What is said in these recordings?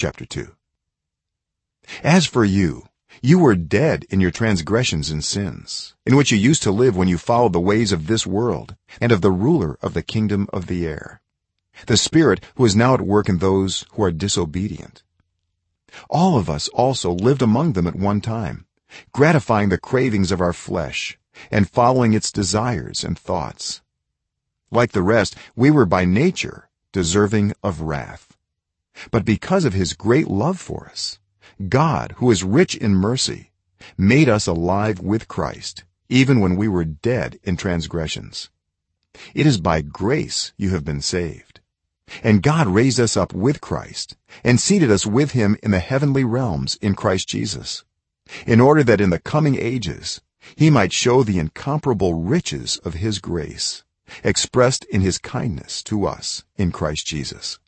chapter 2 as for you you were dead in your transgressions and sins in which you used to live when you followed the ways of this world and of the ruler of the kingdom of the air the spirit who is now at work in those who are disobedient. All of us also lived among them at one time gratifying the cravings of our flesh and following its desires and thoughts. Like the rest we were by nature deserving of wrath but because of his great love for us god who is rich in mercy made us alive with christ even when we were dead in transgressions. It is by grace you have been saved. And god raised us up with christ and seated us with him in the heavenly realms in christ jesus in order that in the coming ages he might show the incomparable riches of his grace expressed in his kindness to us in Christ Jesus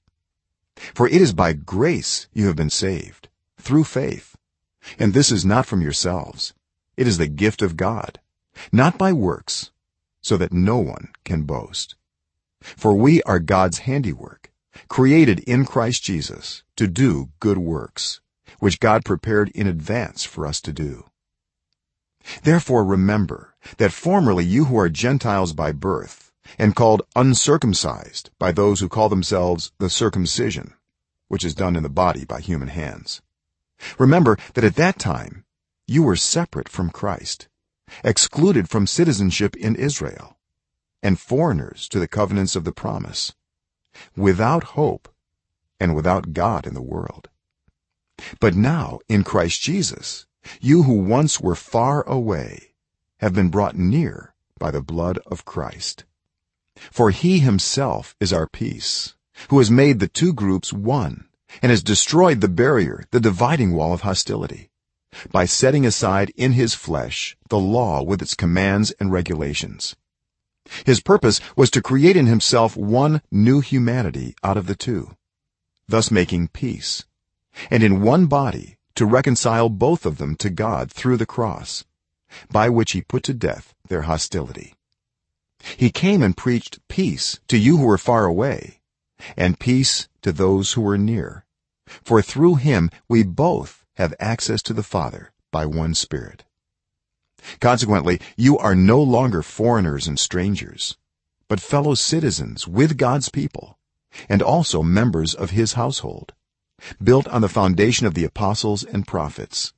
for it is by grace you have been saved through faith. And this is not from yourselves. It is the gift of God not by works so that no one can boast. For we are God's handiwork created in Christ Jesus to do good works which God prepared in advance for us to do. Therefore remember that formerly you who are gentiles by birth and called uncircumcised by those who call themselves the circumcision which is done in the body by human hands. Remember that at that time you were separate from Christ excluded from citizenship in Israel and foreigners to the covenants of the promise without hope and without God in the world. But now in Christ Jesus you who once were far away have been brought near by the blood of Christ. For he himself is our peace who has made the two groups one and has destroyed the barrier the dividing wall of hostility by setting aside in his flesh the law with its commands and regulations. His purpose was to create in himself one new humanity out of the two thus making peace and in one body to reconcile both of them to God through the cross by which he put to death their hostility. He came and preached peace to you who were far away and peace to those who are near. For through him we both have access to the father by one spirit. Consequently you are no longer foreigners and strangers but fellow citizens with God's people and also members of his household built on the foundation of the apostles and prophets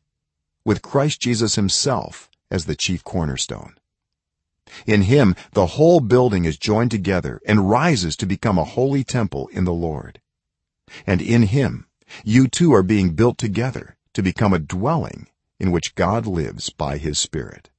with Christ Jesus himself as the chief cornerstone in him the whole building is joined together and rises to become a holy temple in the lord. And in him you too are being built together to become a dwelling in which god lives by his spirit